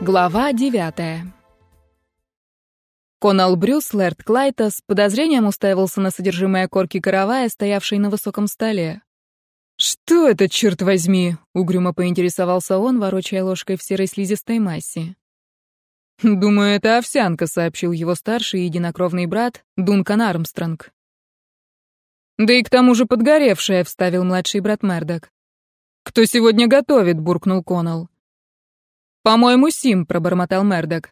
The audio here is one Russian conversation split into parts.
Глава девятая. Конал Брюс, Лэрд Клайта, с подозрением уставился на содержимое корки каравая, стоявшей на высоком столе. «Что это, черт возьми?» — угрюмо поинтересовался он, ворочая ложкой в серой слизистой массе. «Думаю, это овсянка», — сообщил его старший единокровный брат Дункан Армстронг. «Да и к тому же подгоревшая», — вставил младший брат Мердок. «Кто сегодня готовит?» — буркнул Конал. «По-моему, Сим», — пробормотал Мердок.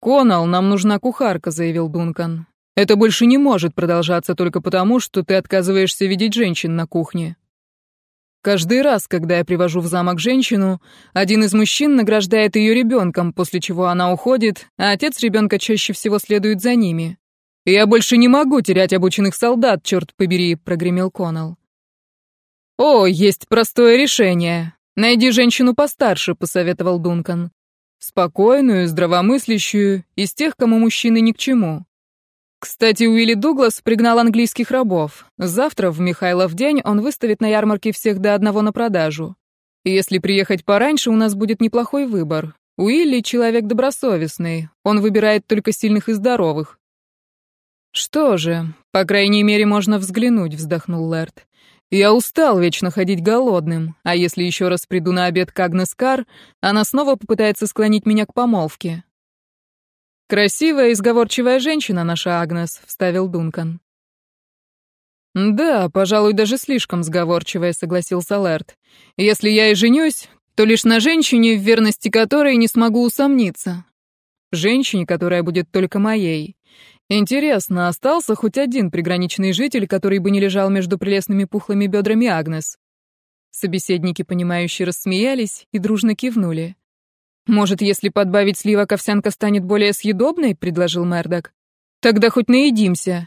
«Конал, нам нужна кухарка», — заявил Дункан. «Это больше не может продолжаться только потому, что ты отказываешься видеть женщин на кухне. Каждый раз, когда я привожу в замок женщину, один из мужчин награждает ее ребенком, после чего она уходит, а отец ребенка чаще всего следует за ними. «Я больше не могу терять обученных солдат, черт побери», — прогремел Конал. «О, есть простое решение. Найди женщину постарше», — посоветовал Дункан. «Спокойную, здравомыслящую, из тех, кому мужчины ни к чему». Кстати, Уилли Дуглас пригнал английских рабов. Завтра, в Михайлов день, он выставит на ярмарке всех до одного на продажу. Если приехать пораньше, у нас будет неплохой выбор. Уилли — человек добросовестный. Он выбирает только сильных и здоровых. «Что же, по крайней мере, можно взглянуть», — вздохнул Лэрд. Я устал вечно ходить голодным, а если еще раз приду на обед к Агнес Кар, она снова попытается склонить меня к помолвке. «Красивая и сговорчивая женщина наша Агнес», — вставил Дункан. «Да, пожалуй, даже слишком сговорчивая», — согласился Лэрд. «Если я и женюсь, то лишь на женщине, в верности которой не смогу усомниться. Женщине, которая будет только моей. Интересно, остался хоть один приграничный житель, который бы не лежал между прелестными пухлыми бедрами Агнес? Собеседники, понимающие, рассмеялись и дружно кивнули. «Может, если подбавить сливок, овсянка станет более съедобной?» — предложил Мердок. «Тогда хоть наедимся.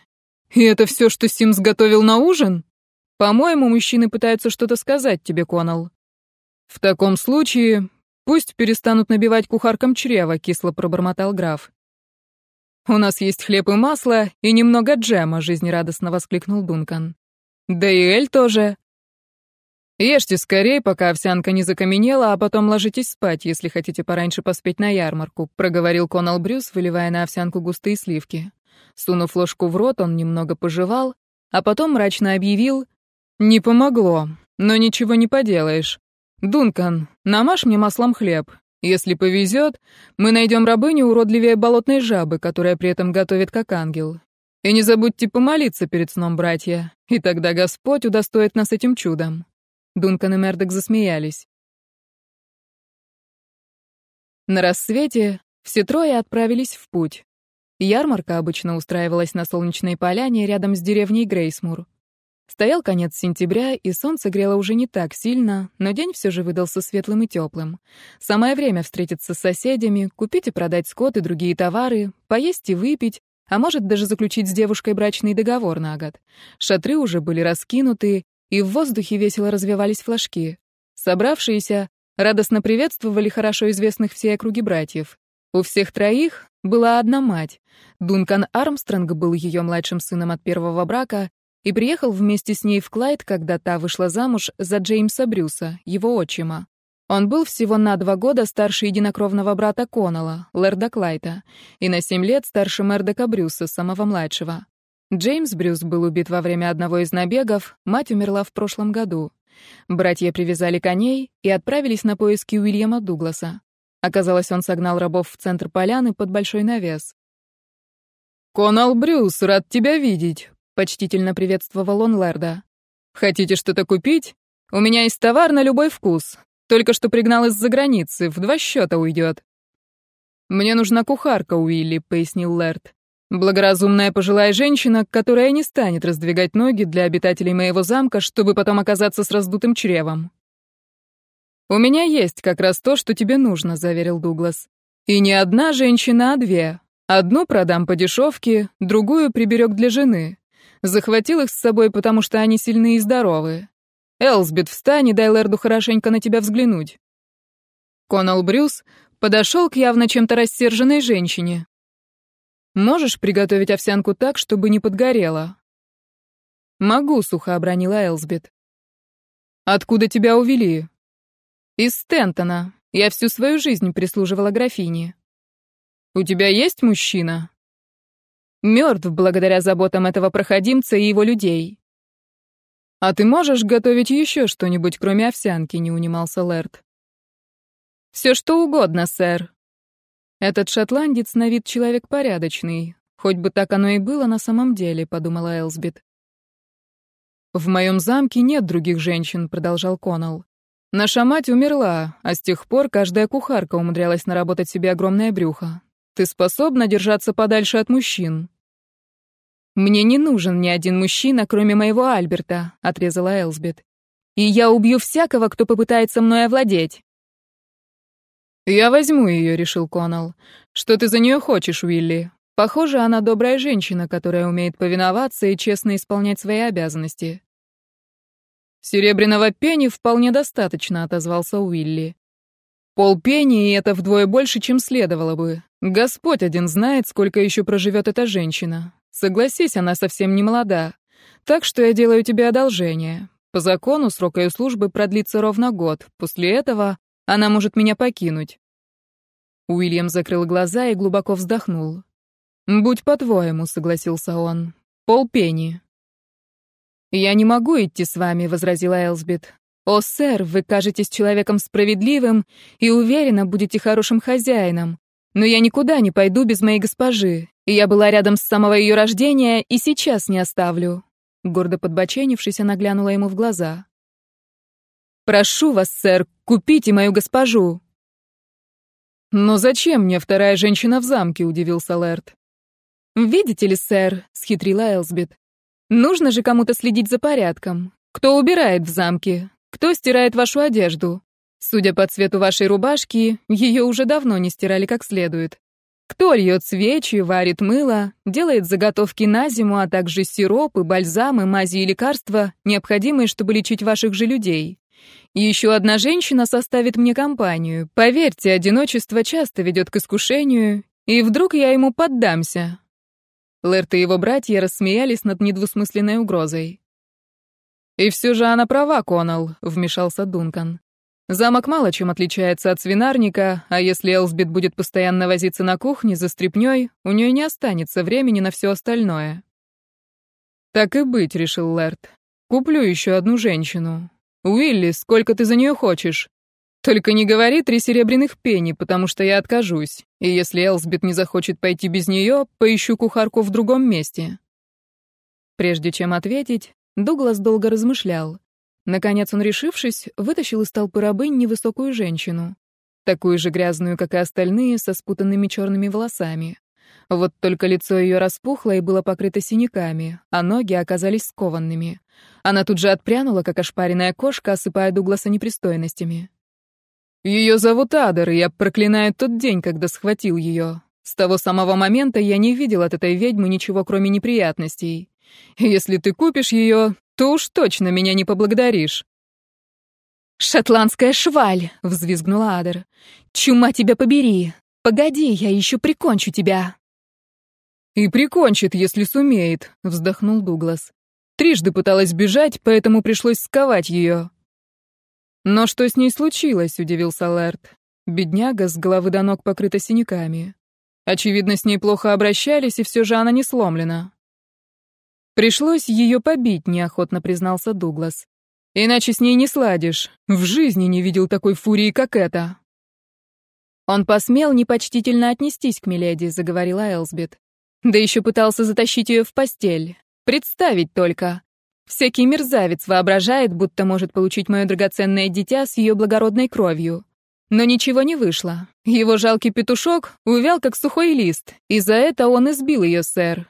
И это все, что Симс готовил на ужин? По-моему, мужчины пытаются что-то сказать тебе, Конал». «В таком случае пусть перестанут набивать кухаркам чрева», — кисло пробормотал граф. «У нас есть хлеб и масло, и немного джема», — жизнерадостно воскликнул Дункан. «Да и Эль тоже». «Ешьте скорее, пока овсянка не закаменела, а потом ложитесь спать, если хотите пораньше поспеть на ярмарку», — проговорил Конал Брюс, выливая на овсянку густые сливки. Сунув ложку в рот, он немного пожевал, а потом мрачно объявил «Не помогло, но ничего не поделаешь. Дункан, намажь мне маслом хлеб, если повезет, мы найдем рабыню уродливее болотной жабы, которая при этом готовит как ангел. И не забудьте помолиться перед сном, братья, и тогда Господь удостоит нас этим чудом». Дункан и Мердок засмеялись. На рассвете все трое отправились в путь. Ярмарка обычно устраивалась на солнечной поляне рядом с деревней Грейсмур. Стоял конец сентября, и солнце грело уже не так сильно, но день все же выдался светлым и теплым. Самое время встретиться с соседями, купить и продать скот и другие товары, поесть и выпить, а может даже заключить с девушкой брачный договор на год. Шатры уже были раскинуты, и в воздухе весело развивались флажки. Собравшиеся радостно приветствовали хорошо известных всей округе братьев. У всех троих была одна мать. Дункан Армстронг был ее младшим сыном от первого брака, и приехал вместе с ней в Клайд, когда та вышла замуж за Джеймса Брюса, его отчима. Он был всего на два года старше единокровного брата Коннелла, Лэрда Клайта, и на семь лет старше Мердока Брюса, самого младшего. Джеймс Брюс был убит во время одного из набегов, мать умерла в прошлом году. Братья привязали коней и отправились на поиски Уильяма Дугласа. Оказалось, он согнал рабов в центр поляны под большой навес. «Конал Брюс, рад тебя видеть», Почтительно приветствовал он Лэрда. «Хотите что-то купить? У меня есть товар на любой вкус. Только что пригнал из-за границы, в два счета уйдет». «Мне нужна кухарка, Уилли», — пояснил Лэрд. «Благоразумная пожилая женщина, которая не станет раздвигать ноги для обитателей моего замка, чтобы потом оказаться с раздутым чревом». «У меня есть как раз то, что тебе нужно», — заверил Дуглас. «И не одна женщина, а две. Одну продам по дешевке, другую приберег для жены. Захватил их с собой, потому что они сильные и здоровые. Элсбет, встань и дай Лэрду хорошенько на тебя взглянуть. Конал Брюс подошел к явно чем-то рассерженной женщине. «Можешь приготовить овсянку так, чтобы не подгорела?» «Могу», — сухо обронила Элсбет. «Откуда тебя увели?» «Из Стентона. Я всю свою жизнь прислуживала графине. У тебя есть мужчина? Мертв благодаря заботам этого проходимца и его людей. А ты можешь готовить еще что-нибудь, кроме овсянки, не унимался Лэрд. Все что угодно, сэр. Этот шотландец на вид человек порядочный. Хоть бы так оно и было на самом деле, подумала Элсбит. В моем замке нет других женщин, продолжал Коннелл. Наша мать умерла, а с тех пор каждая кухарка умудрялась наработать себе огромное брюхо. Ты способна держаться подальше от мужчин. Мне не нужен ни один мужчина, кроме моего Альберта, отрезала Элсбет. И я убью всякого, кто попытается мной овладеть. Я возьму ее, решил Коннелл. Что ты за нее хочешь, Уилли? Похоже, она добрая женщина, которая умеет повиноваться и честно исполнять свои обязанности. «Серебряного пени вполне достаточно», — отозвался Уилли. «Пол пени, и это вдвое больше, чем следовало бы. Господь один знает, сколько еще проживет эта женщина. Согласись, она совсем не молода. Так что я делаю тебе одолжение. По закону срок ее службы продлится ровно год. После этого она может меня покинуть». Уильям закрыл глаза и глубоко вздохнул. «Будь по-твоему», — согласился он. «Пол пени». «Я не могу идти с вами», — возразила Элсбит. «О, сэр, вы кажетесь человеком справедливым и уверенно будете хорошим хозяином. Но я никуда не пойду без моей госпожи, я была рядом с самого ее рождения и сейчас не оставлю». Гордо подбоченившись, она глянула ему в глаза. «Прошу вас, сэр, купите мою госпожу!» «Но зачем мне вторая женщина в замке?» — удивился Лэрд. «Видите ли, сэр», — схитрила Элсбет, Нужно же кому-то следить за порядком. Кто убирает в замке? Кто стирает вашу одежду? Судя по цвету вашей рубашки, ее уже давно не стирали как следует. Кто льет свечи, варит мыло, делает заготовки на зиму, а также сиропы, бальзамы, мази и лекарства, необходимые, чтобы лечить ваших же людей. Еще одна женщина составит мне компанию. Поверьте, одиночество часто ведет к искушению, и вдруг я ему поддамся. Лэрт и его братья рассмеялись над недвусмысленной угрозой. «И все же она права, Коннелл», — вмешался Дункан. «Замок мало чем отличается от свинарника, а если Элсбит будет постоянно возиться на кухне за стряпнёй, у нее не останется времени на все остальное». «Так и быть», — решил Лэрт. «Куплю еще одну женщину. Уилли, сколько ты за нее хочешь?» Только не говори три серебряных пени, потому что я откажусь. И если Элсбет не захочет пойти без нее, поищу кухарку в другом месте. Прежде чем ответить, Дуглас долго размышлял. Наконец он, решившись, вытащил из толпы рабынь невысокую женщину. Такую же грязную, как и остальные, со спутанными черными волосами. Вот только лицо ее распухло и было покрыто синяками, а ноги оказались скованными. Она тут же отпрянула, как ошпаренная кошка, осыпая Дугласа непристойностями. Ее зовут Адер, и я проклинаю тот день, когда схватил ее. С того самого момента я не видел от этой ведьмы ничего, кроме неприятностей. Если ты купишь ее, то уж точно меня не поблагодаришь». «Шотландская шваль!» — взвизгнула Адер. «Чума тебя побери! Погоди, я еще прикончу тебя!» «И прикончит, если сумеет», — вздохнул Дуглас. «Трижды пыталась бежать, поэтому пришлось сковать ее. «Но что с ней случилось?» — удивился Лэрд. Бедняга с головы до ног покрыта синяками. Очевидно, с ней плохо обращались, и все же она не сломлена. «Пришлось ее побить», — неохотно признался Дуглас. «Иначе с ней не сладишь. В жизни не видел такой фурии, как эта». «Он посмел непочтительно отнестись к Миледи», — заговорила Элсбет. «Да еще пытался затащить ее в постель. Представить только. Всякий мерзавец воображает, будто может получить мое драгоценное дитя с ее благородной кровью. Но ничего не вышло. Его жалкий петушок увял, как сухой лист, и за это он избил ее, сэр.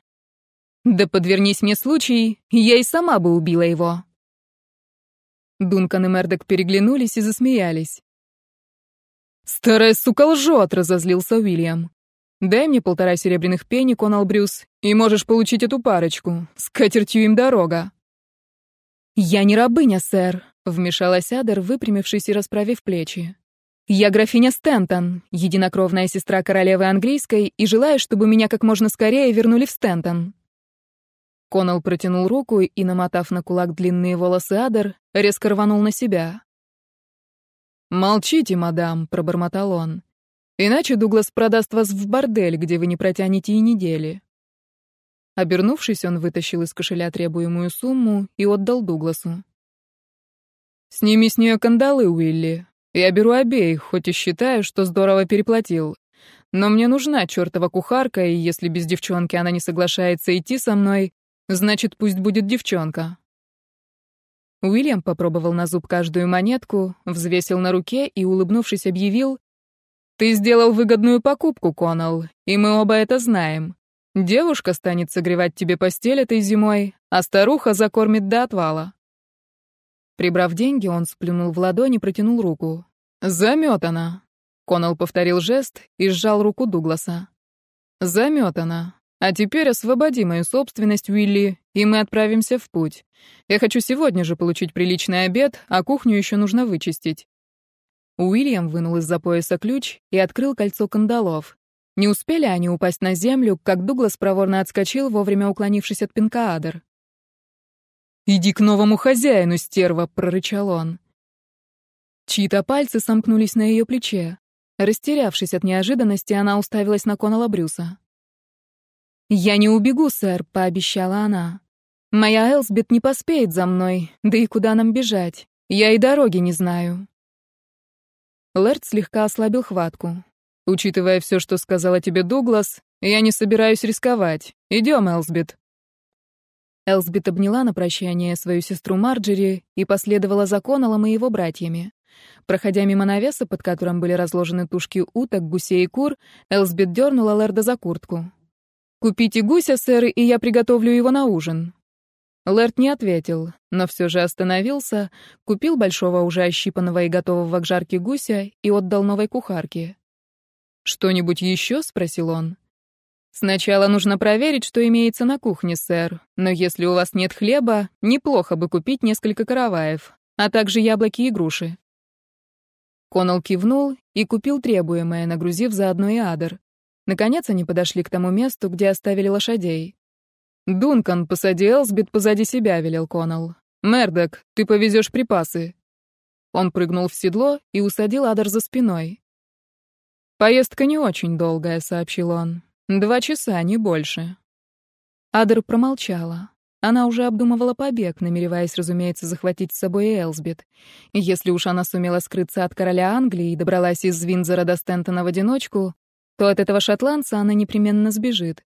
Да подвернись мне случай, я и сама бы убила его. Дункан и Мердок переглянулись и засмеялись. «Старая сука лжет!» — разозлился Уильям. «Дай мне полтора серебряных пени, Конал Брюс, и можешь получить эту парочку. С катертью им дорога». «Я не рабыня, сэр», — вмешалась Адер, выпрямившись и расправив плечи. «Я графиня Стентон, единокровная сестра королевы английской, и желаю, чтобы меня как можно скорее вернули в Стентон». Коннелл протянул руку и, намотав на кулак длинные волосы Адер, резко рванул на себя. «Молчите, мадам», — пробормотал он. «Иначе Дуглас продаст вас в бордель, где вы не протянете и недели». Обернувшись, он вытащил из кошеля требуемую сумму и отдал Дугласу. «Сними с нее кандалы, Уилли. Я беру обеих, хоть и считаю, что здорово переплатил. Но мне нужна чертова кухарка, и если без девчонки она не соглашается идти со мной, значит, пусть будет девчонка». Уильям попробовал на зуб каждую монетку, взвесил на руке и, улыбнувшись, объявил, «Ты сделал выгодную покупку, Коннелл, и мы оба это знаем. Девушка станет согревать тебе постель этой зимой, а старуха закормит до отвала». Прибрав деньги, он сплюнул в ладони и протянул руку. «Заметана!» Коннелл повторил жест и сжал руку Дугласа. «Заметана. А теперь освободи мою собственность, Уилли, и мы отправимся в путь. Я хочу сегодня же получить приличный обед, а кухню еще нужно вычистить». Уильям вынул из-за пояса ключ и открыл кольцо кандалов. Не успели они упасть на землю, как Дуглас проворно отскочил, вовремя уклонившись от пинка Адер. «Иди к новому хозяину, стерва!» — прорычал он. Чьи-то пальцы сомкнулись на ее плече. Растерявшись от неожиданности, она уставилась на Конала Брюса. «Я не убегу, сэр», — пообещала она. «Моя Элсбет не поспеет за мной, да и куда нам бежать? Я и дороги не знаю». Лэрд слегка ослабил хватку. Учитывая все, что сказала тебе Дуглас, я не собираюсь рисковать. Идем, Элсбит. Элсбит обняла на прощание свою сестру Марджери и последовала за Коннеллом и его братьями. Проходя мимо навеса, под которым были разложены тушки уток, гусей и кур, Элсбит дернула Лерда за куртку. «Купите гуся, сэр, и я приготовлю его на ужин». Лэрд не ответил, но все же остановился, купил большого уже ощипанного и готового к жарке гуся и отдал новой кухарке. «Что-нибудь еще?» — спросил он. «Сначала нужно проверить, что имеется на кухне, сэр. Но если у вас нет хлеба, неплохо бы купить несколько караваев, а также яблоки и груши». Коннелл кивнул и купил требуемое, нагрузив заодно и адер. Наконец они подошли к тому месту, где оставили лошадей. «Дункан, посади Элсбит позади себя», — велел Коннелл. «Мердок, ты повезешь припасы». Он прыгнул в седло и усадил Адер за спиной. «Поездка не очень долгая», — сообщил он. «Два часа, не больше». Адер промолчала. Она уже обдумывала побег, намереваясь, разумеется, захватить с собой Элсбет. Если уж она сумела скрыться от короля Англии и добралась из Винзора до Стентона в одиночку, то от этого шотландца она непременно сбежит.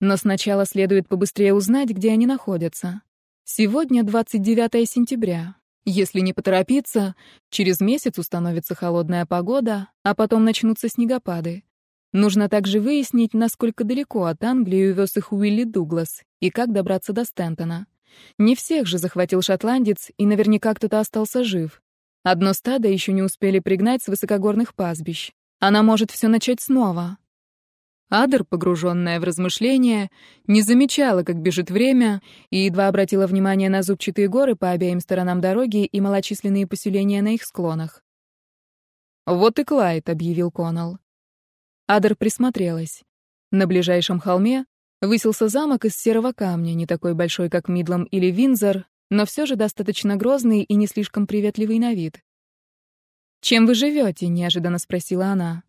Но сначала следует побыстрее узнать, где они находятся. Сегодня 29 сентября. Если не поторопиться, через месяц установится холодная погода, а потом начнутся снегопады. Нужно также выяснить, насколько далеко от Англии увез их Уилли Дуглас и как добраться до Стентона. Не всех же захватил шотландец, и наверняка кто-то остался жив. Одно стадо еще не успели пригнать с высокогорных пастбищ. Она может все начать снова. Адер, погруженная в размышления, не замечала, как бежит время, и едва обратила внимание на зубчатые горы по обеим сторонам дороги и малочисленные поселения на их склонах. «Вот и Клайд», — объявил Коннелл. Адер присмотрелась. На ближайшем холме высился замок из серого камня, не такой большой, как Мидлом или Винзор, но все же достаточно грозный и не слишком приветливый на вид. «Чем вы живете?» — неожиданно спросила она.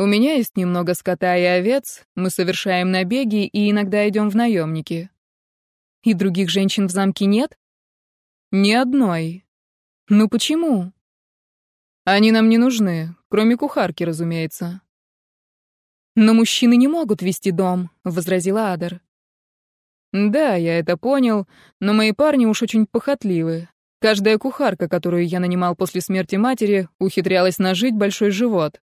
У меня есть немного скота и овец, мы совершаем набеги и иногда идем в наемники. И других женщин в замке нет? Ни одной. Ну почему? Они нам не нужны, кроме кухарки, разумеется. Но мужчины не могут вести дом, возразила Адер. Да, я это понял, но мои парни уж очень похотливы. Каждая кухарка, которую я нанимал после смерти матери, ухитрялась нажить большой живот.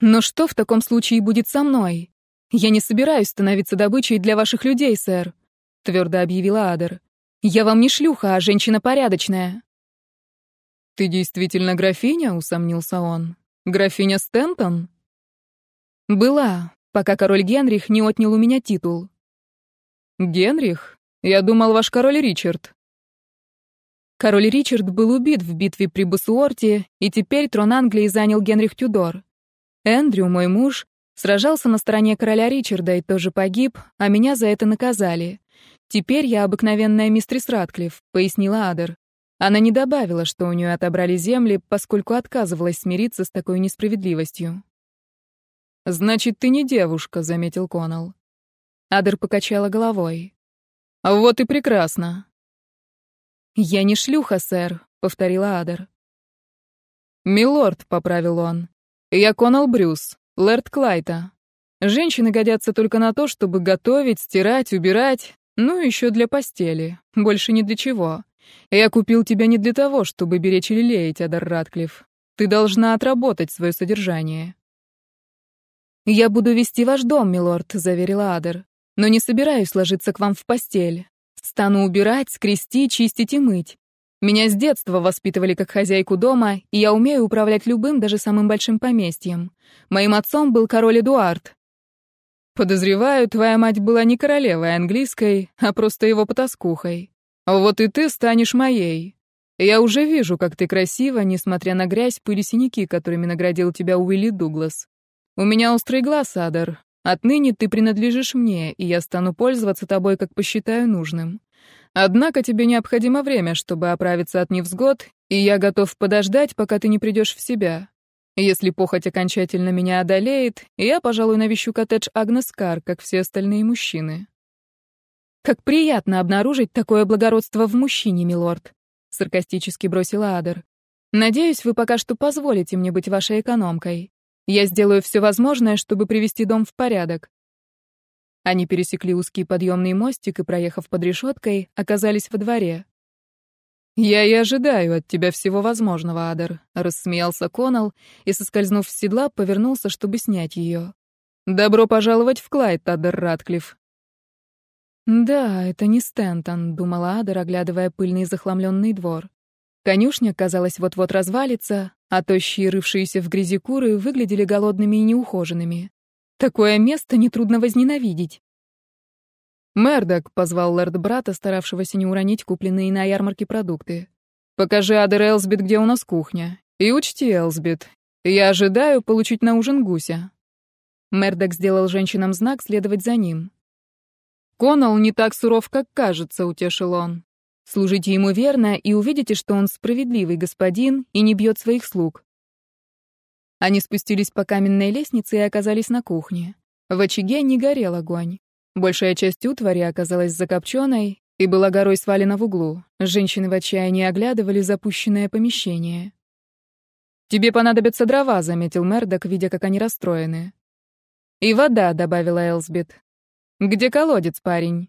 Но что в таком случае будет со мной? Я не собираюсь становиться добычей для ваших людей, сэр, твердо объявила Адер. Я вам не шлюха, а женщина порядочная. Ты действительно графиня, усомнился он. Графиня Стентон? Была, пока король Генрих не отнял у меня титул. Генрих? Я думал, ваш король Ричард. Король Ричард был убит в битве при Басуорте, и теперь трон Англии занял Генрих Тюдор. Эндрю, мой муж, сражался на стороне короля Ричарда и тоже погиб, а меня за это наказали. Теперь я обыкновенная мистрис Ратклифф, пояснила Адер. Она не добавила, что у нее отобрали земли, поскольку отказывалась смириться с такой несправедливостью. «Значит, ты не девушка», — заметил Коннелл. Адер покачала головой. «Вот и прекрасно». «Я не шлюха, сэр», — повторила Адер. «Милорд», — поправил он. «Я Коннелл Брюс, лэрд Клайта. Женщины годятся только на то, чтобы готовить, стирать, убирать, ну, еще для постели, больше ни для чего. Я купил тебя не для того, чтобы беречь или леять, Адар Ратклифф. Ты должна отработать свое содержание». «Я буду вести ваш дом, милорд», — заверила Адер. «Но не собираюсь ложиться к вам в постель. Стану убирать, скрести, чистить и мыть. Меня с детства воспитывали как хозяйку дома, и я умею управлять любым, даже самым большим поместьем. Моим отцом был король Эдуард. Подозреваю, твоя мать была не королевой английской, а просто его потаскухой. Вот и ты станешь моей. Я уже вижу, как ты красива, несмотря на грязь, пыль и синяки, которыми наградил тебя Уилли Дуглас. У меня острый глаз, Адер. Отныне ты принадлежишь мне, и я стану пользоваться тобой, как посчитаю нужным. Однако тебе необходимо время, чтобы оправиться от невзгод, и я готов подождать, пока ты не придешь в себя. Если похоть окончательно меня одолеет, я, пожалуй, навещу коттедж Агнес Кар, как все остальные мужчины. Как приятно обнаружить такое благородство в мужчине, милорд, саркастически бросила Адер. Надеюсь, вы пока что позволите мне быть вашей экономкой. Я сделаю все возможное, чтобы привести дом в порядок». Они пересекли узкий подъемный мостик и, проехав под решеткой, оказались во дворе. «Я и ожидаю от тебя всего возможного, Адер», — рассмеялся Коннелл и, соскользнув с седла, повернулся, чтобы снять ее. «Добро пожаловать в Клайд, Адер Ратклифф». «Да, это не Стентон», — думала Адер, оглядывая пыльный захламленный двор. Конюшня, казалось, вот-вот развалится, а тощие, рывшиеся в грязи куры, выглядели голодными и неухоженными. Такое место нетрудно возненавидеть. «Мердок», — позвал лорд брата, старавшегося не уронить купленные на ярмарке продукты. «Покажи Адер Элсбит, где у нас кухня. И учти, Элсбит, я ожидаю получить на ужин гуся». Мердок сделал женщинам знак следовать за ним. «Коннелл не так суров, как кажется», — утешил он. Служите ему верно и увидите, что он справедливый господин и не бьет своих слуг. Они спустились по каменной лестнице и оказались на кухне. В очаге не горел огонь. Большая часть утвари оказалась закопченной и была горой свалена в углу. Женщины в отчаянии оглядывали запущенное помещение. «Тебе понадобятся дрова», — заметил Мердок, видя, как они расстроены. «И вода», — добавила Элсбет. «Где колодец, парень?»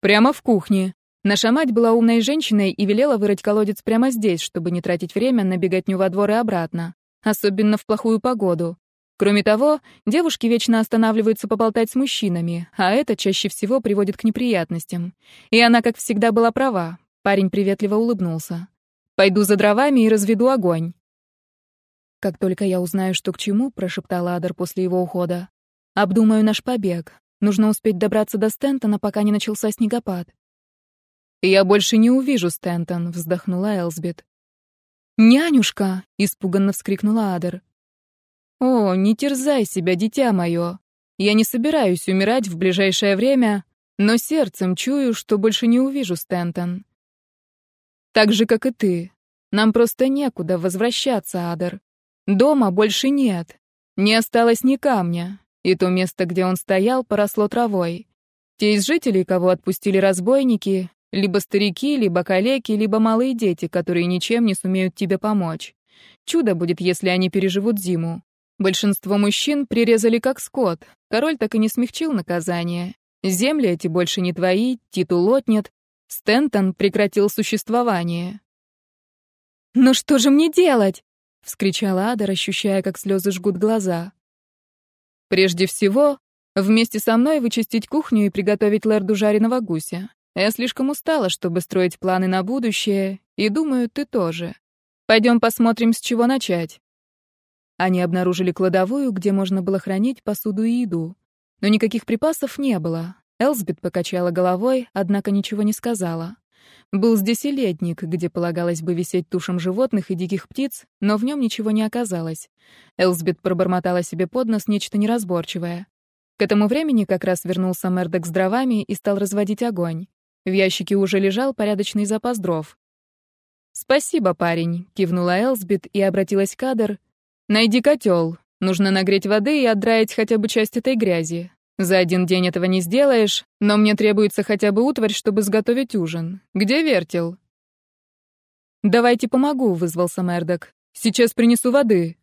«Прямо в кухне», Наша мать была умной женщиной и велела вырыть колодец прямо здесь, чтобы не тратить время на беготню во двор и обратно, особенно в плохую погоду. Кроме того, девушки вечно останавливаются поболтать с мужчинами, а это чаще всего приводит к неприятностям. И она, как всегда, была права. Парень приветливо улыбнулся. «Пойду за дровами и разведу огонь». «Как только я узнаю, что к чему», — прошептала Адар после его ухода, — «обдумаю наш побег. Нужно успеть добраться до Стентона, пока не начался снегопад». «Я больше не увижу Стентон», — вздохнула Элсбет. «Нянюшка!» — испуганно вскрикнула Адер. «О, не терзай себя, дитя мое. Я не собираюсь умирать в ближайшее время, но сердцем чую, что больше не увижу Стентон. Так же, как и ты. Нам просто некуда возвращаться, Адер. Дома больше нет. Не осталось ни камня, и то место, где он стоял, поросло травой. Те из жителей, кого отпустили разбойники, либо старики, либо калеки, либо малые дети, которые ничем не сумеют тебе помочь. Чудо будет, если они переживут зиму. Большинство мужчин прирезали как скот. Король так и не смягчил наказание. Земли эти больше не твои, титул отнят. Стентон прекратил существование. «Ну что же мне делать?» — вскричала Ада, ощущая, как слезы жгут глаза. «Прежде всего, вместе со мной вычистить кухню и приготовить лэрду жареного гуся. Я слишком устала, чтобы строить планы на будущее, и думаю, ты тоже. Пойдем посмотрим, с чего начать. Они обнаружили кладовую, где можно было хранить посуду и еду. Но никаких припасов не было. Элсбет покачала головой, однако ничего не сказала. Был здесь и летник, где полагалось бы висеть тушам животных и диких птиц, но в нем ничего не оказалось. Элсбет пробормотала себе под нос нечто неразборчивое. К этому времени как раз вернулся Мердок с дровами и стал разводить огонь. В ящике уже лежал порядочный запас дров. «Спасибо, парень», — кивнула Элсбит и обратилась к Адер. «Найди котел. Нужно нагреть воды и отдраить хотя бы часть этой грязи. За один день этого не сделаешь, но мне требуется хотя бы утварь, чтобы сготовить ужин. Где вертел?» «Давайте помогу», — вызвался Мердок. «Сейчас принесу воды».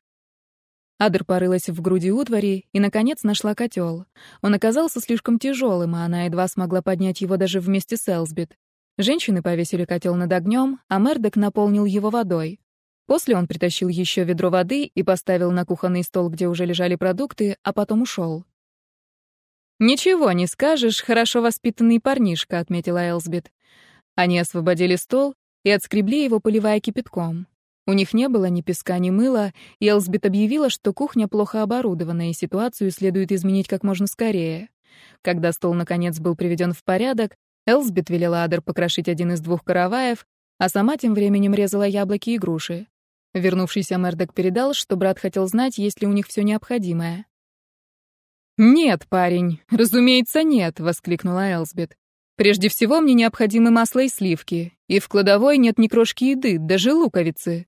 Адер порылась в груди утвари и, наконец, нашла котел. Он оказался слишком тяжелым, а она едва смогла поднять его даже вместе с Элсбит. Женщины повесили котел над огнем, а Мердок наполнил его водой. После он притащил еще ведро воды и поставил на кухонный стол, где уже лежали продукты, а потом ушел. «Ничего не скажешь, хорошо воспитанный парнишка», — отметила Элсбит. Они освободили стол и отскребли его, поливая кипятком. У них не было ни песка, ни мыла, и Элсбит объявила, что кухня плохо оборудована, и ситуацию следует изменить как можно скорее. Когда стол, наконец, был приведен в порядок, Элсбит велела Адер покрошить один из двух караваев, а сама тем временем резала яблоки и груши. Вернувшийся Мердок передал, что брат хотел знать, есть ли у них все необходимое. «Нет, парень, разумеется, нет», — воскликнула Элсбит. «Прежде всего мне необходимы масло и сливки, и в кладовой нет ни крошки еды, даже луковицы.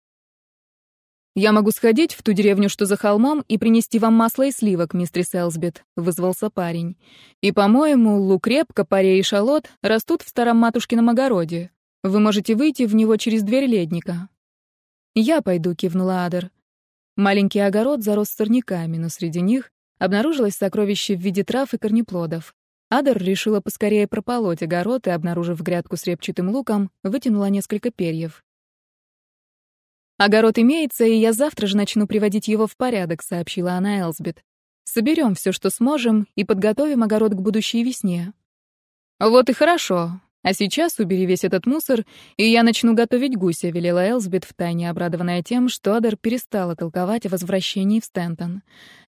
«Я могу сходить в ту деревню, что за холмом, и принести вам масло и сливок, мистер Селсбит», — вызвался парень. «И, по-моему, лук репка, паре и шалот растут в старом матушкином огороде. Вы можете выйти в него через дверь ледника». «Я пойду», — кивнула Адер. Маленький огород зарос сорняками, но среди них обнаружилось сокровище в виде трав и корнеплодов. Адер решила поскорее прополоть огород и, обнаружив грядку с репчатым луком, вытянула несколько перьев. «Огород имеется, и я завтра же начну приводить его в порядок», — сообщила она Элсбет. «Соберем все, что сможем, и подготовим огород к будущей весне». «Вот и хорошо. А сейчас убери весь этот мусор, и я начну готовить гуся», — велела Элсбет, втайне обрадованная тем, что Адер перестала толковать о возвращении в Стентон.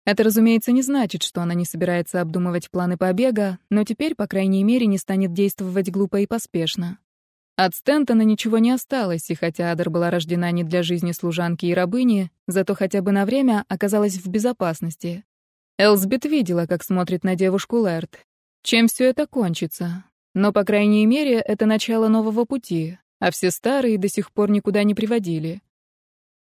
Это, разумеется, не значит, что она не собирается обдумывать планы побега, но теперь, по крайней мере, не станет действовать глупо и поспешно. От Стентона ничего не осталось, и хотя Адер была рождена не для жизни служанки и рабыни, зато хотя бы на время оказалась в безопасности. Элсбет видела, как смотрит на девушку Лэрд. Чем все это кончится? Но, по крайней мере, это начало нового пути, а все старые до сих пор никуда не приводили.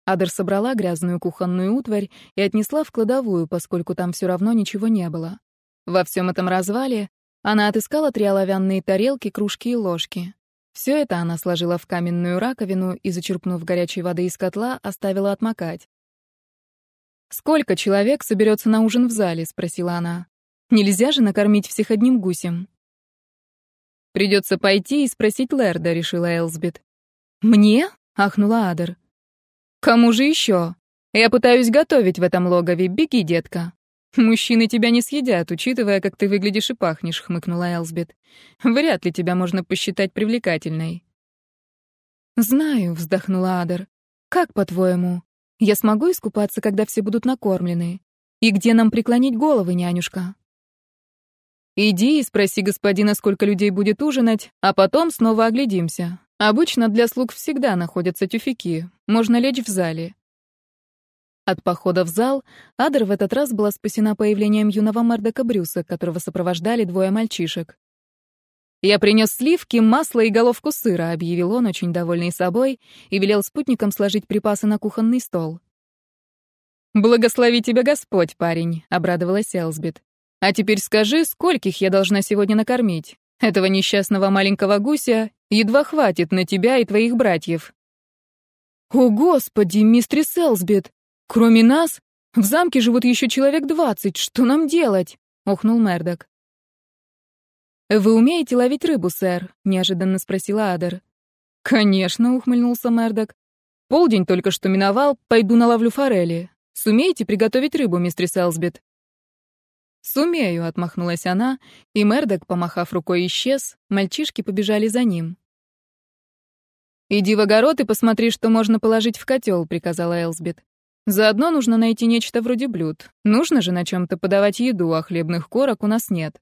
Адер собрала грязную кухонную утварь и отнесла в кладовую, поскольку там все равно ничего не было. Во всем этом развале она отыскала три оловянные тарелки, кружки и ложки. Все это она сложила в каменную раковину и, зачерпнув горячей воды из котла, оставила отмокать. «Сколько человек соберется на ужин в зале?» — спросила она. «Нельзя же накормить всех одним гусем». «Придется пойти и спросить Лерда», — решила Элсбет. «Мне?» — ахнула Адер. «Кому же еще? Я пытаюсь готовить в этом логове. Беги, детка». «Мужчины тебя не съедят, учитывая, как ты выглядишь и пахнешь», — хмыкнула Элсбет. «Вряд ли тебя можно посчитать привлекательной». «Знаю», — вздохнула Адер. «Как, по-твоему? Я смогу искупаться, когда все будут накормлены? И где нам преклонить головы, нянюшка?» «Иди и спроси господина, сколько людей будет ужинать, а потом снова оглядимся. Обычно для слуг всегда находятся тюфяки. Можно лечь в зале. От похода в зал Адер в этот раз была спасена появлением юного Мэрдока Брюса, которого сопровождали двое мальчишек. «Я принес сливки, масло и головку сыра», — объявил он, очень довольный собой, и велел спутникам сложить припасы на кухонный стол. «Благослови тебя Господь, парень», — обрадовалась Элсбит. «А теперь скажи, скольких я должна сегодня накормить? Этого несчастного маленького гуся едва хватит на тебя и твоих братьев». «О, Господи, мистрис Элсбит!» «Кроме нас? В замке живут еще человек двадцать. Что нам делать?» — охнул Мердок. «Вы умеете ловить рыбу, сэр?» — неожиданно спросила Адер. «Конечно», — ухмыльнулся Мердок. «Полдень только что миновал, пойду наловлю форели. Сумеете приготовить рыбу, мистер Селсбит?» «Сумею», — отмахнулась она, и Мердок, помахав рукой, исчез, мальчишки побежали за ним. «Иди в огород и посмотри, что можно положить в котел», — приказала Элсбит. Заодно нужно найти нечто вроде блюд. Нужно же на чем-то подавать еду, а хлебных корок у нас нет.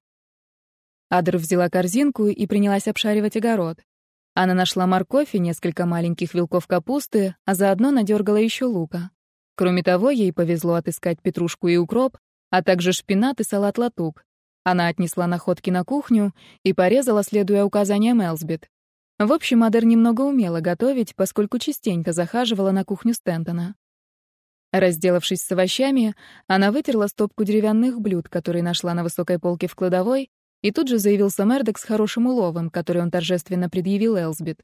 Адр взяла корзинку и принялась обшаривать огород. Она нашла морковь и несколько маленьких вилков капусты, а заодно надергала еще лука. Кроме того, ей повезло отыскать петрушку и укроп, а также шпинат и салат-латук. Она отнесла находки на кухню и порезала, следуя указаниям Элсбет. В общем, Адер немного умела готовить, поскольку частенько захаживала на кухню Стентона. Разделавшись с овощами, она вытерла стопку деревянных блюд, которые нашла на высокой полке в кладовой, и тут же заявился Мердок с хорошим уловом, который он торжественно предъявил Элсбит.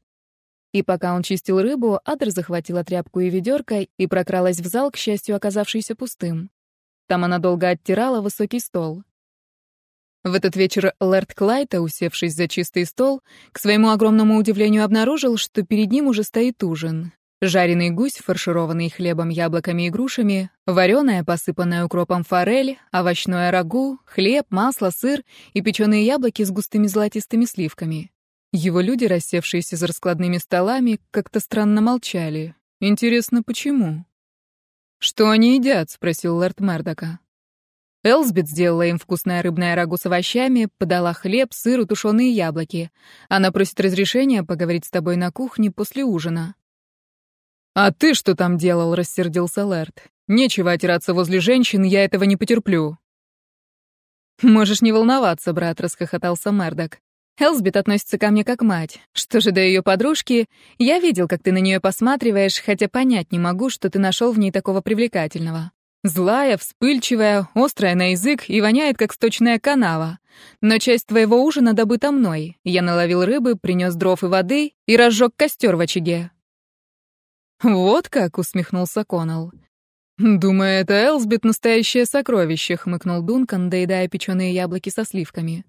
И пока он чистил рыбу, Адер захватила тряпку и ведерко и прокралась в зал, к счастью, оказавшийся пустым. Там она долго оттирала высокий стол. В этот вечер Лэрд Клайта, усевшись за чистый стол, к своему огромному удивлению обнаружил, что перед ним уже стоит ужин. Жареный гусь, фаршированный хлебом, яблоками и грушами, вареная, посыпанная укропом форель, овощное рагу, хлеб, масло, сыр и печеные яблоки с густыми золотистыми сливками. Его люди, рассевшиеся за раскладными столами, как-то странно молчали. Интересно, почему? «Что они едят?» — спросил лорд Мердока. Элсбет сделала им вкусное рыбное рагу с овощами, подала хлеб, сыр и тушеные яблоки. Она просит разрешения поговорить с тобой на кухне после ужина. «А ты что там делал?» — рассердился Лэрд. «Нечего отираться возле женщин, я этого не потерплю». «Можешь не волноваться, брат», — расхохотался Мердок. «Элсбет относится ко мне как мать. Что же до ее подружки? Я видел, как ты на нее посматриваешь, хотя понять не могу, что ты нашел в ней такого привлекательного. Злая, вспыльчивая, острая на язык и воняет, как сточная канава. Но часть твоего ужина добыта мной. Я наловил рыбы, принес дров и воды и разжег костер в очаге». «Вот как!» — усмехнулся Коннелл. «Думаю, это Элсбет настоящее сокровище», — хмыкнул Дункан, доедая печеные яблоки со сливками.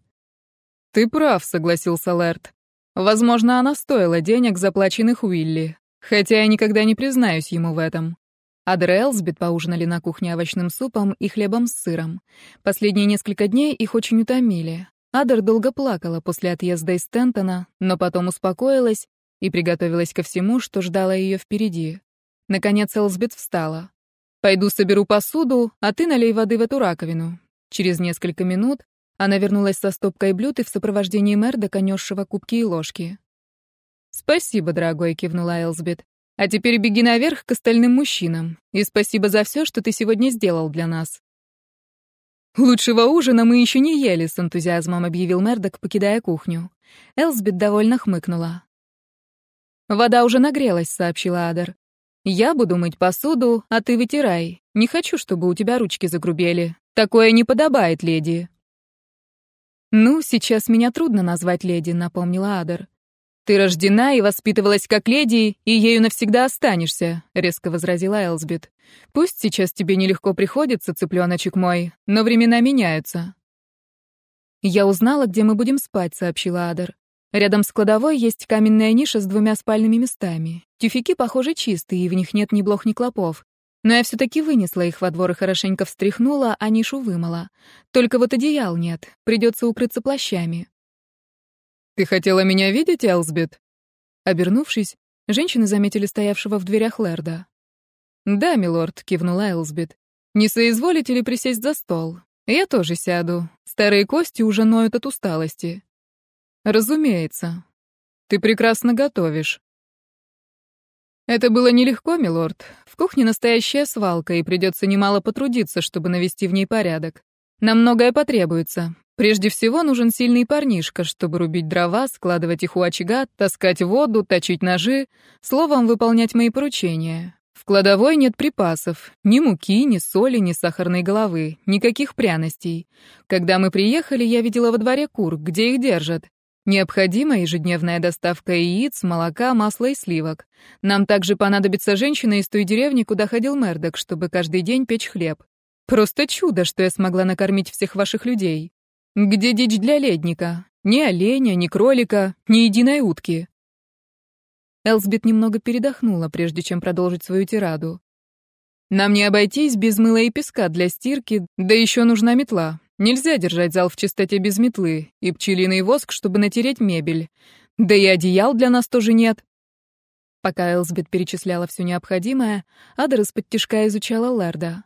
«Ты прав», — согласился Лэрд. «Возможно, она стоила денег, заплаченных Уилли, хотя я никогда не признаюсь ему в этом». Адер и Элсбет поужинали на кухне овощным супом и хлебом с сыром. Последние несколько дней их очень утомили. Адер долго плакала после отъезда из Стентона, но потом успокоилась и приготовилась ко всему, что ждало ее впереди. Наконец Элсбет встала. «Пойду соберу посуду, а ты налей воды в эту раковину». Через несколько минут она вернулась со стопкой блюд и в сопровождении Мерда, несшего кубки и ложки. «Спасибо, дорогой», — кивнула Элсбет. А теперь беги наверх к остальным мужчинам. И спасибо за все, что ты сегодня сделал для нас. Лучшего ужина мы еще не ели, с энтузиазмом объявил Мердок, покидая кухню. Элсбет довольно хмыкнула. Вода уже нагрелась, сообщила Адер. Я буду мыть посуду, а ты вытирай. Не хочу, чтобы у тебя ручки загрубели. Такое не подобает, леди. Ну, сейчас меня трудно назвать леди, напомнила Адер. «Ты рождена и воспитывалась как леди, и ею навсегда останешься», — резко возразила Элсбет. «Пусть сейчас тебе нелегко приходится, цыпленочек мой, но времена меняются». «Я узнала, где мы будем спать», — сообщила Адер. «Рядом с кладовой есть каменная ниша с двумя спальными местами. Тюфяки, похоже, чистые, и в них нет ни блох, ни клопов. Но я все-таки вынесла их во двор и хорошенько встряхнула, а нишу вымыла. Только вот одеял нет, придется укрыться плащами. «Ты хотела меня видеть, Элсбет?» Обернувшись, женщины заметили стоявшего в дверях Лерда. «Да, милорд», — кивнула Элсбет. «Не соизволите ли присесть за стол? Я тоже сяду. Старые кости уже ноют от усталости». «Разумеется. Ты прекрасно готовишь». Это было нелегко, милорд. В кухне настоящая свалка, и придется немало потрудиться, чтобы навести в ней порядок. Нам многое потребуется. Прежде всего нужен сильный парнишка, чтобы рубить дрова, складывать их у очага, таскать воду, точить ножи, словом, выполнять мои поручения. В кладовой нет припасов, ни муки, ни соли, ни сахарной головы, никаких пряностей. Когда мы приехали, я видела во дворе кур, где их держат. Необходима ежедневная доставка яиц, молока, масла и сливок. Нам также понадобится женщина из той деревни, куда ходил Мердок, чтобы каждый день печь хлеб. Просто чудо, что я смогла накормить всех ваших людей. Где дичь для ледника? Ни оленя, ни кролика, ни единой утки. Элсбет немного передохнула, прежде чем продолжить свою тираду. Нам не обойтись без мыла и песка для стирки, да еще нужна метла. Нельзя держать зал в чистоте без метлы, и пчелиный воск, чтобы натереть мебель. Да и одеял для нас тоже нет. Пока Элсбет перечисляла все необходимое, Адер из-под изучала Лерда.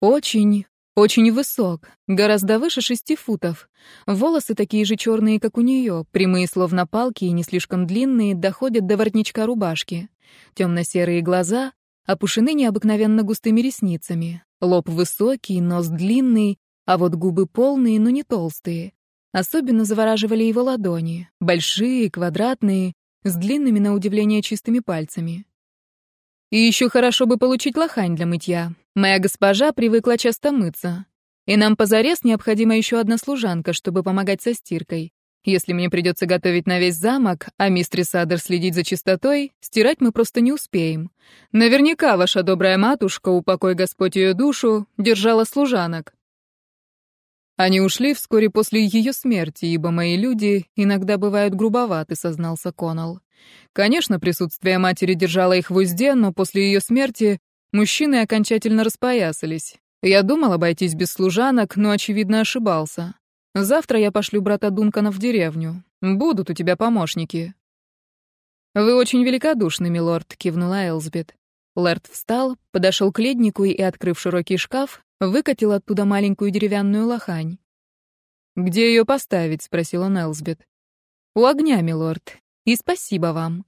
Очень, очень высок, гораздо выше шести футов. Волосы такие же черные, как у нее, прямые, словно палки, и не слишком длинные, доходят до воротничка рубашки. Темно-серые глаза опушены необыкновенно густыми ресницами. Лоб высокий, нос длинный, а вот губы полные, но не толстые. Особенно завораживали его ладони. Большие, квадратные, с длинными на удивление чистыми пальцами. И еще хорошо бы получить лохань для мытья. Моя госпожа привыкла часто мыться. И нам позарез необходима еще одна служанка, чтобы помогать со стиркой. Если мне придется готовить на весь замок, а мистрис Адер следить за чистотой, стирать мы просто не успеем. Наверняка ваша добрая матушка, упокой Господь ее душу, держала служанок. Они ушли вскоре после ее смерти, ибо мои люди иногда бывают грубоваты, сознался Коннелл. Конечно, присутствие матери держало их в узде, но после ее смерти мужчины окончательно распоясались. Я думал обойтись без служанок, но, очевидно, ошибался. Завтра я пошлю брата Дункана в деревню. Будут у тебя помощники». «Вы очень великодушны, милорд», — кивнула Элсбет. Лэрд встал, подошел к леднику и, открыв широкий шкаф, выкатил оттуда маленькую деревянную лохань. «Где ее поставить?» — спросил он Элсбет. «У огня, милорд. И спасибо вам».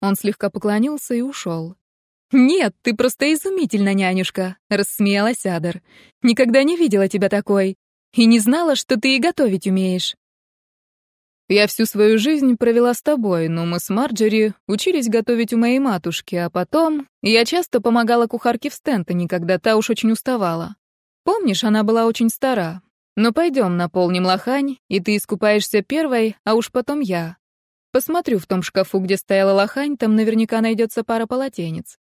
Он слегка поклонился и ушел. «Нет, ты просто изумительна, нянюшка», — рассмеялась Адер. «Никогда не видела тебя такой. И не знала, что ты и готовить умеешь. Я всю свою жизнь провела с тобой, но мы с Марджери учились готовить у моей матушки, а потом я часто помогала кухарке в Стентоне, когда та уж очень уставала. Помнишь, она была очень стара. Но пойдем наполним лохань, и ты искупаешься первой, а уж потом я. Посмотрю в том шкафу, где стояла лохань, там наверняка найдется пара полотенец.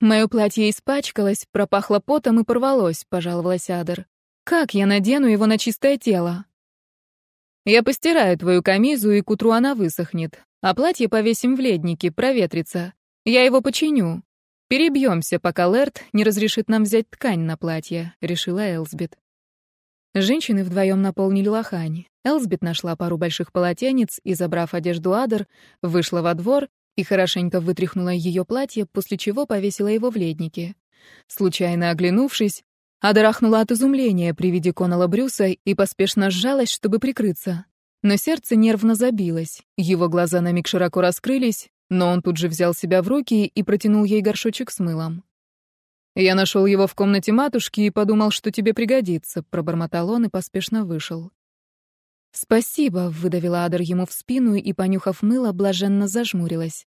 Мое платье испачкалось, пропахло потом и порвалось, пожаловалась Адер. Как я надену его на чистое тело? Я постираю твою камизу, и к утру она высохнет. А платье повесим в леднике, проветрится. Я его починю. Перебьемся, пока Лэрд не разрешит нам взять ткань на платье», — решила Элсбет. Женщины вдвоем наполнили лохань. Элсбет нашла пару больших полотенец и, забрав одежду Адер, вышла во двор и хорошенько вытряхнула ее платье, после чего повесила его в леднике. Случайно оглянувшись, Ада рахнула от изумления при виде Конала Брюса и поспешно сжалась, чтобы прикрыться. Но сердце нервно забилось, его глаза на миг широко раскрылись, но он тут же взял себя в руки и протянул ей горшочек с мылом. «Я нашел его в комнате матушки и подумал, что тебе пригодится», — пробормотал он и поспешно вышел. «Спасибо», — выдавила Адар ему в спину и, понюхав мыло, блаженно зажмурилась.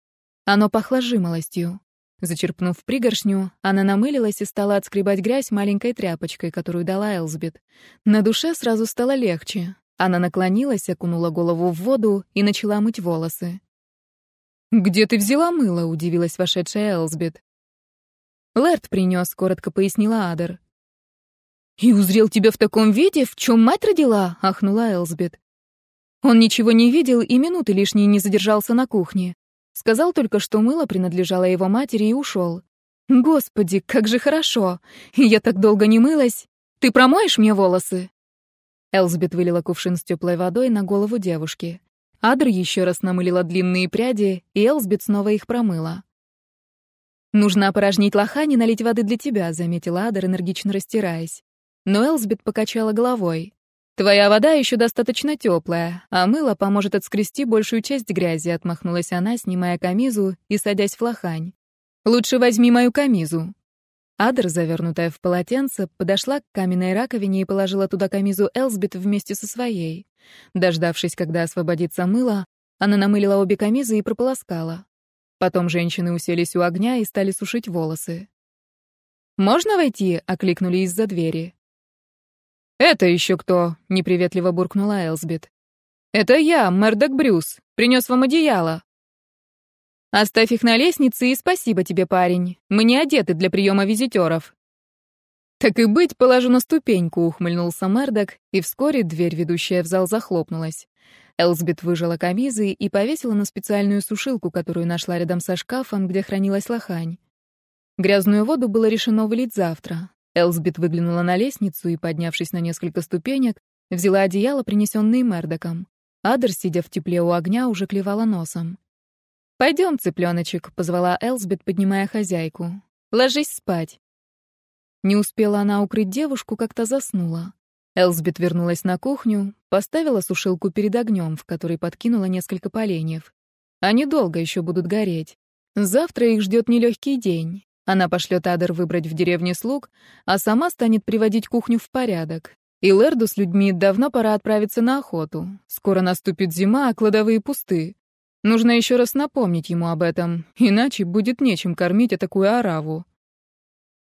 Оно пахло жимолостью. Зачерпнув пригоршню, она намылилась и стала отскребать грязь маленькой тряпочкой, которую дала Элсбет. На душе сразу стало легче. Она наклонилась, окунула голову в воду и начала мыть волосы. «Где ты взяла мыло?» — удивилась вошедшая Элсбет. «Лэрд принес», — коротко пояснила Адер. «И узрел тебя в таком виде, в чем мать родила?» — ахнула Элсбет. Он ничего не видел и минуты лишней не задержался на кухне. Сказал только, что мыло принадлежало его матери и ушел. Господи, как же хорошо! Я так долго не мылась. Ты промоешь мне волосы? Элсбет вылила кувшин с теплой водой на голову девушки. Адр еще раз намылила длинные пряди, и Элсбет снова их промыла. «Нужно опорожнить лохань и налить воды для тебя», — заметила Адр, энергично растираясь. Но Элсбет покачала головой. «Твоя вода еще достаточно теплая, а мыло поможет отскрести большую часть грязи», — отмахнулась она, снимая камизу и садясь в лохань. «Лучше возьми мою камизу». Адр, завернутая в полотенце, подошла к каменной раковине и положила туда камизу Элсбет вместе со своей. Дождавшись, когда освободится мыло, она намылила обе камизы и прополоскала. Потом женщины уселись у огня и стали сушить волосы. «Можно войти?» — окликнули из-за двери. «Это еще кто?» — неприветливо буркнула Элсбет. «Это я, Мэрдок Брюс. Принес вам одеяло». «Оставь их на лестнице и спасибо тебе, парень. Мы не одеты для приема визитеров». «Так и быть, положу на ступеньку», — ухмыльнулся Мэрдок, и вскоре дверь, ведущая в зал, захлопнулась. Элсбет выжила камизы и повесила на специальную сушилку, которую нашла рядом со шкафом, где хранилась лохань. Грязную воду было решено вылить завтра. Элсбит выглянула на лестницу и, поднявшись на несколько ступенек, взяла одеяло, принесенное Мердоком. Адер, сидя в тепле у огня, уже клевала носом. «Пойдем, цыпленочек», — позвала Элсбит, поднимая хозяйку. «Ложись спать». Не успела она укрыть девушку, как-то заснула. Элсбит вернулась на кухню, поставила сушилку перед огнем, в который подкинула несколько поленьев. Они долго еще будут гореть. Завтра их ждет нелегкий день. Она пошлет Адер выбрать в деревне слуг, а сама станет приводить кухню в порядок. И Лерду с людьми давно пора отправиться на охоту. Скоро наступит зима, а кладовые пусты. Нужно еще раз напомнить ему об этом, иначе будет нечем кормить такую ораву.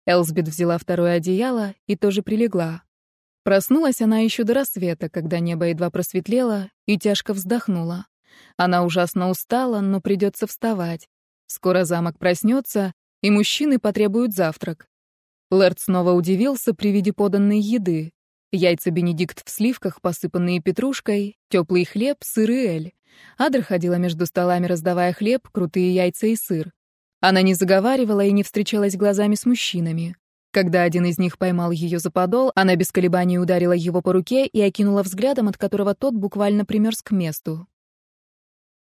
Элсбет взяла второе одеяло и тоже прилегла. Проснулась она еще до рассвета, когда небо едва просветлело, и тяжко вздохнула. Она ужасно устала, но придется вставать. Скоро замок проснется, и мужчины потребуют завтрак. Лэрд снова удивился при виде поданной еды. Яйца Бенедикт в сливках, посыпанные петрушкой, теплый хлеб, сыр и эль. Адр ходила между столами, раздавая хлеб, крутые яйца и сыр. Она не заговаривала и не встречалась глазами с мужчинами. Когда один из них поймал ее за подол, она без колебаний ударила его по руке и окинула взглядом, от которого тот буквально примерз к месту.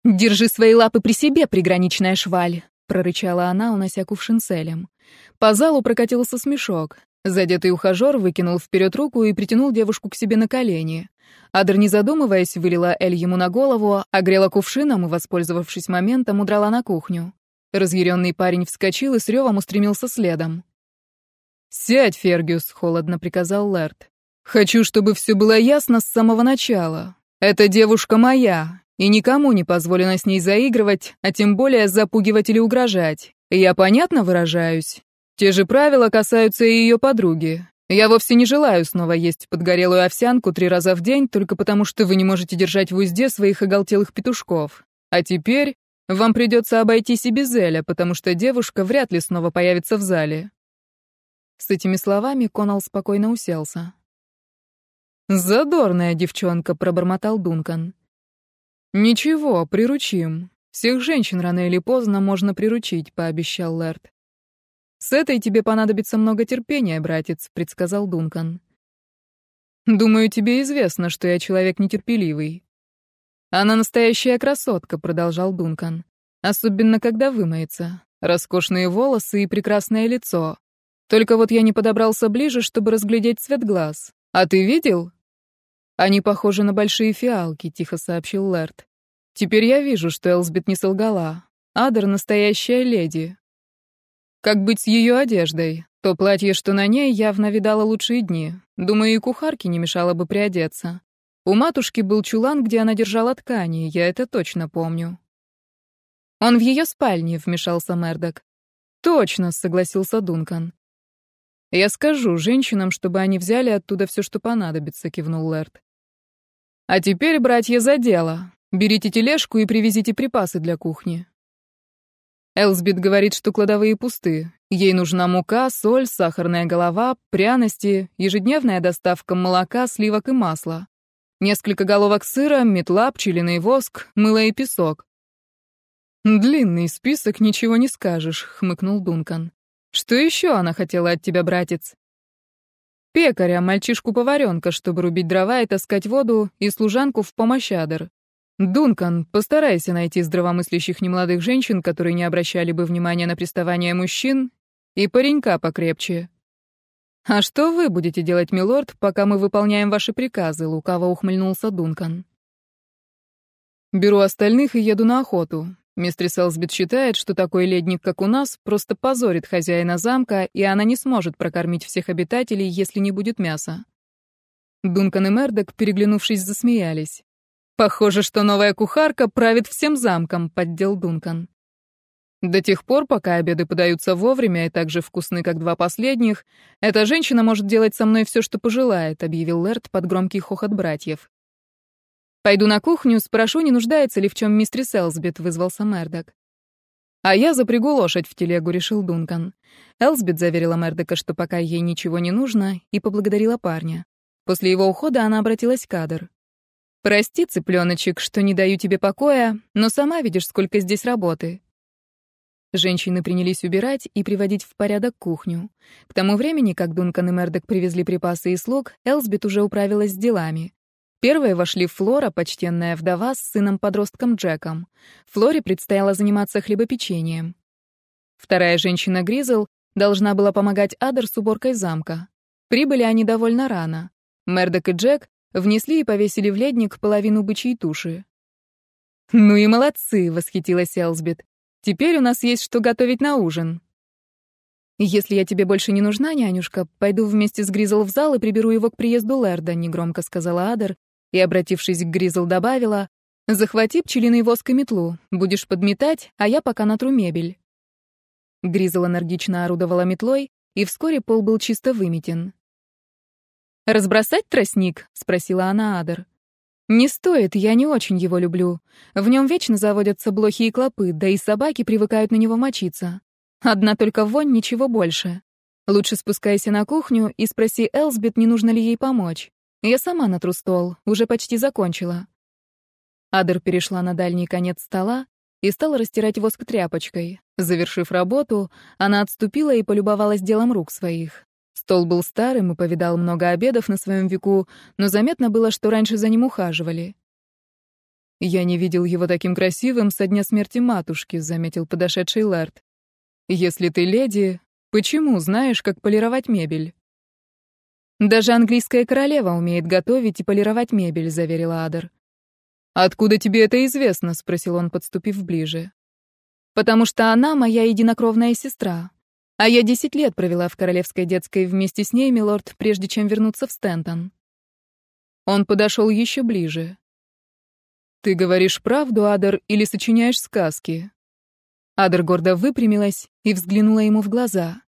«Держи свои лапы при себе, приграничная шваль!» — прорычала она, унося кувшин с Элем. По залу прокатился смешок. Задетый ухажер выкинул вперед руку и притянул девушку к себе на колени. Адр, не задумываясь, вылила Эль ему на голову, огрела кувшином и, воспользовавшись моментом, удрала на кухню. Разъяренный парень вскочил и с ревом устремился следом. «Сядь, Фергюс», — холодно приказал Лэрд. «Хочу, чтобы все было ясно с самого начала. Эта девушка моя, и никому не позволено с ней заигрывать, а тем более запугивать или угрожать. Я понятно выражаюсь? Те же правила касаются и ее подруги. Я вовсе не желаю снова есть подгорелую овсянку три раза в день, только потому что вы не можете держать в узде своих оголтелых петушков. А теперь вам придется обойтись и без Эля, потому что девушка вряд ли снова появится в зале». С этими словами Конал спокойно уселся. «Задорная девчонка», — пробормотал Дункан. «Ничего, приручим. Всех женщин рано или поздно можно приручить», — пообещал Лэрд. «С этой тебе понадобится много терпения, братец», — предсказал Дункан. «Думаю, тебе известно, что я человек нетерпеливый». «Она настоящая красотка», — продолжал Дункан. «Особенно, когда вымоется. Роскошные волосы и прекрасное лицо. Только вот я не подобрался ближе, чтобы разглядеть цвет глаз. А ты видел?» «Они похожи на большие фиалки», — тихо сообщил Лэрд. «Теперь я вижу, что Элсбет не солгала. Адер — настоящая леди. Как быть с ее одеждой? То платье, что на ней, явно видало лучшие дни. Думаю, и кухарке не мешало бы приодеться. У матушки был чулан, где она держала ткани, я это точно помню». «Он в ее спальне», — вмешался Мердок. «Точно», — согласился Дункан. «Я скажу женщинам, чтобы они взяли оттуда все, что понадобится», — кивнул Лэрд. А теперь, братья, за дело. Берите тележку и привезите припасы для кухни. Элсбит говорит, что кладовые пусты. Ей нужна мука, соль, сахарная голова, пряности, ежедневная доставка молока, сливок и масла. Несколько головок сыра, метла, пчелиный воск, мыло и песок. «Длинный список, ничего не скажешь», — хмыкнул Дункан. «Что еще она хотела от тебя, братец?» Пекаря, мальчишку-поваренка, чтобы рубить дрова и таскать воду, и служанку в помощь Адер. Дункан, постарайся найти здравомыслящих немолодых женщин, которые не обращали бы внимания на приставание мужчин, и паренька покрепче. «А что вы будете делать, милорд, пока мы выполняем ваши приказы?» — лукаво ухмыльнулся Дункан. «Беру остальных и еду на охоту. Мистер Селсбит считает, что такой ледник, как у нас, просто позорит хозяина замка, и она не сможет прокормить всех обитателей, если не будет мяса. Дункан и Мердок, переглянувшись, засмеялись. «Похоже, что новая кухарка правит всем замком», — поддел Дункан. До тех пор, пока обеды подаются вовремя и так же вкусны, как два последних, эта женщина может делать со мной все, что пожелает», — объявил Лэрд под громкий хохот братьев. «Пойду на кухню, спрошу, не нуждается ли в чем мистер Элсбет», — вызвался Мердок. «А я запрягу лошадь в телегу», — решил Дункан. Элсбет заверила Мердока, что пока ей ничего не нужно, и поблагодарила парня. После его ухода она обратилась к Адер. «Прости, цыпленочек, что не даю тебе покоя, но сама видишь, сколько здесь работы». Женщины принялись убирать и приводить в порядок кухню. К тому времени, как Дункан и Мердок привезли припасы и слуг, Элсбет уже управилась с делами. Первой вошли Флора, почтенная вдова, с сыном-подростком Джеком. Флоре предстояло заниматься хлебопечением. Вторая женщина Гризл должна была помогать Адер с уборкой замка. Прибыли они довольно рано. Мердок и Джек внесли и повесили в ледник половину бычьей туши. «Ну и молодцы!» — восхитилась Элсбет. «Теперь у нас есть что готовить на ужин». «Если я тебе больше не нужна, нянюшка, пойду вместе с Гризл в зал и приберу его к приезду Лерда», — негромко сказала Адер, и, обратившись к Гризл, добавила, Захвати пчелиный воск и метлу. Будешь подметать, а я пока натру мебель». Гризел энергично орудовала метлой, и вскоре пол был чисто выметен. «Разбросать тростник?» — спросила она Адер. «Не стоит, я не очень его люблю. В нем вечно заводятся блохи и клопы, да и собаки привыкают на него мочиться. Одна только вонь, ничего больше. Лучше спускайся на кухню и спроси Элсбет, не нужно ли ей помочь. Я сама натру стол, уже почти закончила». Адер перешла на дальний конец стола и стала растирать воск тряпочкой. Завершив работу, она отступила и полюбовалась делом рук своих. Стол был старым и повидал много обедов на своем веку, но заметно было, что раньше за ним ухаживали. «Я не видел его таким красивым со дня смерти матушки», — заметил подошедший Лэрд. «Если ты леди, почему знаешь, как полировать мебель?» «Даже английская королева умеет готовить и полировать мебель», — заверила Адер. «Откуда тебе это известно?» — спросил он, подступив ближе. «Потому что она моя единокровная сестра. А я десять лет провела в королевской детской вместе с ней, милорд, прежде чем вернуться в Стентон. Он подошел еще ближе. «Ты говоришь правду, Адер, или сочиняешь сказки?» Адер гордо выпрямилась и взглянула ему в глаза.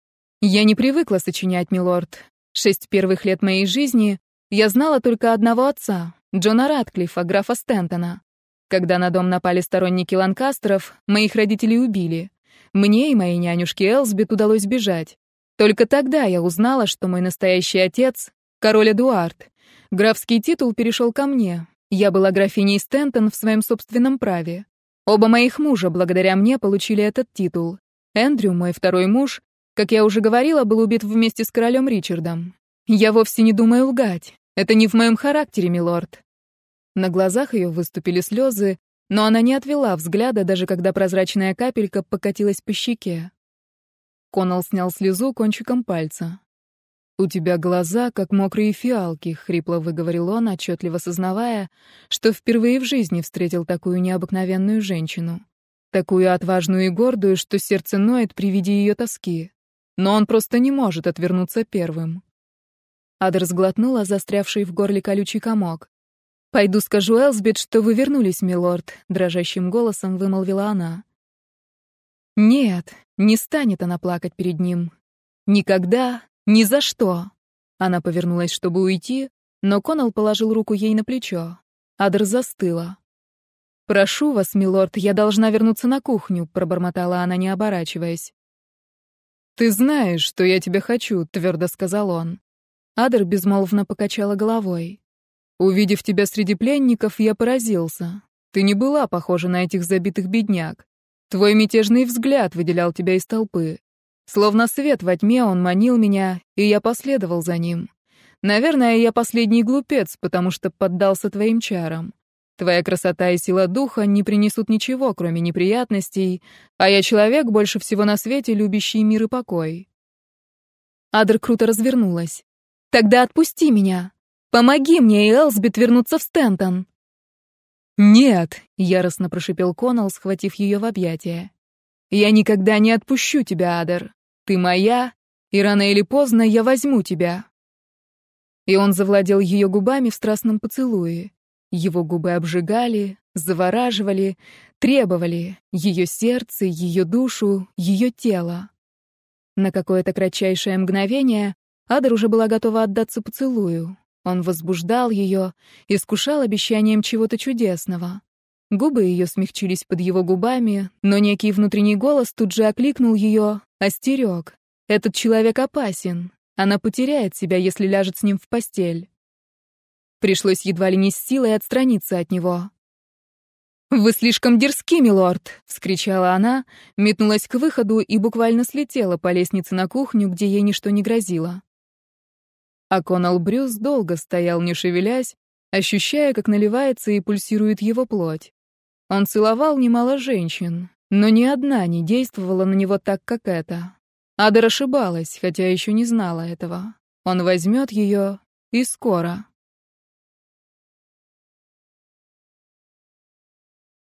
«Я не привыкла сочинять, милорд. Шесть первых лет моей жизни я знала только одного отца, Джона Ратклиффа, графа Стентона. Когда на дом напали сторонники Ланкастеров, моих родителей убили. Мне и моей нянюшке Элсбет удалось бежать. Только тогда я узнала, что мой настоящий отец — король Эдуард. Графский титул перешел ко мне. Я была графиней Стентон в своем собственном праве. Оба моих мужа благодаря мне получили этот титул. Эндрю, мой второй муж, как я уже говорила, был убит вместе с королем Ричардом. Я вовсе не думаю лгать. Это не в моем характере, милорд. На глазах ее выступили слезы, но она не отвела взгляда, даже когда прозрачная капелька покатилась по щеке. Коннелл снял слезу кончиком пальца. «У тебя глаза, как мокрые фиалки», — хрипло выговорил он, отчетливо сознавая, что впервые в жизни встретил такую необыкновенную женщину. Такую отважную и гордую, что сердце ноет при виде ее тоски. Но он просто не может отвернуться первым. Адер сглотнула застрявший в горле колючий комок. «Пойду скажу Элсбет, что вы вернулись, милорд», — дрожащим голосом вымолвила она. «Нет, не станет она плакать перед ним. Никогда, ни за что». Она повернулась, чтобы уйти, но Коннелл положил руку ей на плечо. Адр застыла. «Прошу вас, милорд, я должна вернуться на кухню», — пробормотала она, не оборачиваясь. «Ты знаешь, что я тебя хочу», — твердо сказал он. Адр безмолвно покачала головой. Увидев тебя среди пленников, я поразился. Ты не была похожа на этих забитых бедняк. Твой мятежный взгляд выделял тебя из толпы. Словно свет во тьме он манил меня, и я последовал за ним. Наверное, я последний глупец, потому что поддался твоим чарам. Твоя красота и сила духа не принесут ничего, кроме неприятностей, а я человек, больше всего на свете, любящий мир и покой. Адр круто развернулась. «Тогда отпусти меня!» Помоги мне и Элсбет вернуться в Стентон!» «Нет!» — яростно прошипел Коннелл, схватив ее в объятия. «Я никогда не отпущу тебя, Адер. Ты моя, и рано или поздно я возьму тебя». И он завладел ее губами в страстном поцелуе. Его губы обжигали, завораживали, требовали ее сердце, ее душу, ее тело. На какое-то кратчайшее мгновение Адер уже была готова отдаться поцелую. Он возбуждал ее, искушал обещанием чего-то чудесного. Губы ее смягчились под его губами, но некий внутренний голос тут же окликнул ее, остерег. «Этот человек опасен. Она потеряет себя, если ляжет с ним в постель». Пришлось едва ли не с силой отстраниться от него. «Вы слишком дерзки, милорд!» — вскричала она, метнулась к выходу и буквально слетела по лестнице на кухню, где ей ничто не грозило. А Конал Брюс долго стоял, не шевелясь, ощущая, как наливается и пульсирует его плоть. Он целовал немало женщин, но ни одна не действовала на него так, как эта. Ада ошибалась, хотя еще не знала этого. Он возьмет ее, и скоро.